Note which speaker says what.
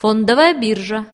Speaker 1: фондовая биржа.